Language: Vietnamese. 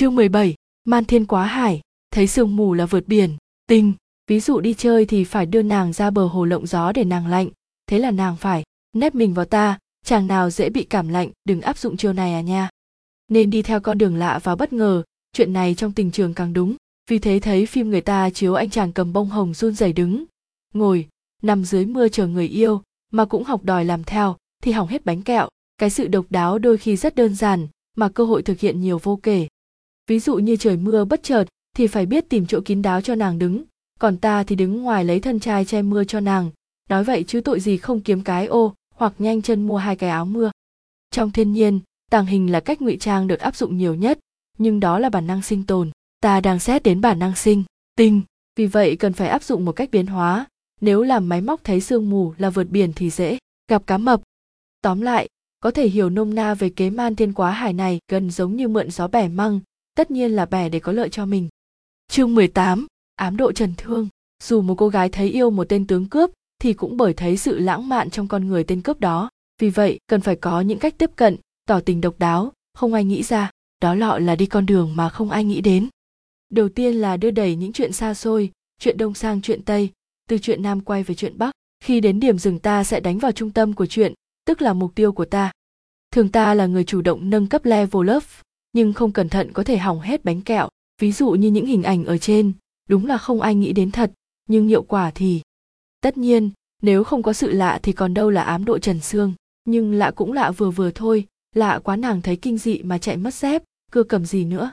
Chương 17, Man Thiên Quá Hải, thấy sương mù là vượt biển, tinh, ví dụ đi chơi thì phải đưa nàng ra bờ hồ lộng gió để nàng lạnh, thế là nàng phải nép mình vào ta, chàng nào dễ bị cảm lạnh, đừng áp dụng chiêu này à nha. Nên đi theo con đường lạ và bất ngờ, chuyện này trong tình trường càng đúng, vì thế thấy phim người ta chiếu anh chàng cầm bông hồng run rẩy đứng, ngồi, nằm dưới mưa chờ người yêu, mà cũng học đòi làm theo, thì hỏng hết bánh kẹo, cái sự độc đáo đôi khi rất đơn giản, mà cơ hội thực hiện nhiều vô kể ví dụ như trời mưa bất chợt, thì phải biết tìm chỗ kín đáo cho nàng đứng. Còn ta thì đứng ngoài lấy thân trai che mưa cho nàng. Nói vậy chứ tội gì không kiếm cái ô, hoặc nhanh chân mua hai cái áo mưa. Trong thiên nhiên, tàng hình là cách ngụy trang được áp dụng nhiều nhất. Nhưng đó là bản năng sinh tồn. Ta đang xét đến bản năng sinh, tinh. Vì vậy cần phải áp dụng một cách biến hóa. Nếu làm máy móc thấy sương mù là vượt biển thì dễ gặp cá mập. Tóm lại, có thể hiểu nôm na về kế man thiên quá hải này gần giống như mượn gió bẻ măng tất nhiên là bè để có lợi cho mình. Chương 18, ám độ trần thương. Dù một cô gái thấy yêu một tên tướng cướp thì cũng bởi thấy sự lãng mạn trong con người tên cướp đó. Vì vậy, cần phải có những cách tiếp cận, tỏ tình độc đáo, không ai nghĩ ra, đó lọ là đi con đường mà không ai nghĩ đến. Đầu tiên là đưa đẩy những chuyện xa xôi, chuyện đông sang chuyện tây, từ chuyện nam quay về chuyện bắc. Khi đến điểm dừng ta sẽ đánh vào trung tâm của chuyện, tức là mục tiêu của ta. Thường ta là người chủ động nâng cấp level up, nhưng không cẩn thận có thể hỏng hết bánh kẹo. Ví dụ như những hình ảnh ở trên, đúng là không ai nghĩ đến thật, nhưng hiệu quả thì tất nhiên, nếu không có sự lạ thì còn đâu là ám độ trần xương. Nhưng lạ cũng lạ vừa vừa thôi, lạ quá nàng thấy kinh dị mà chạy mất dép, cưa cầm gì nữa.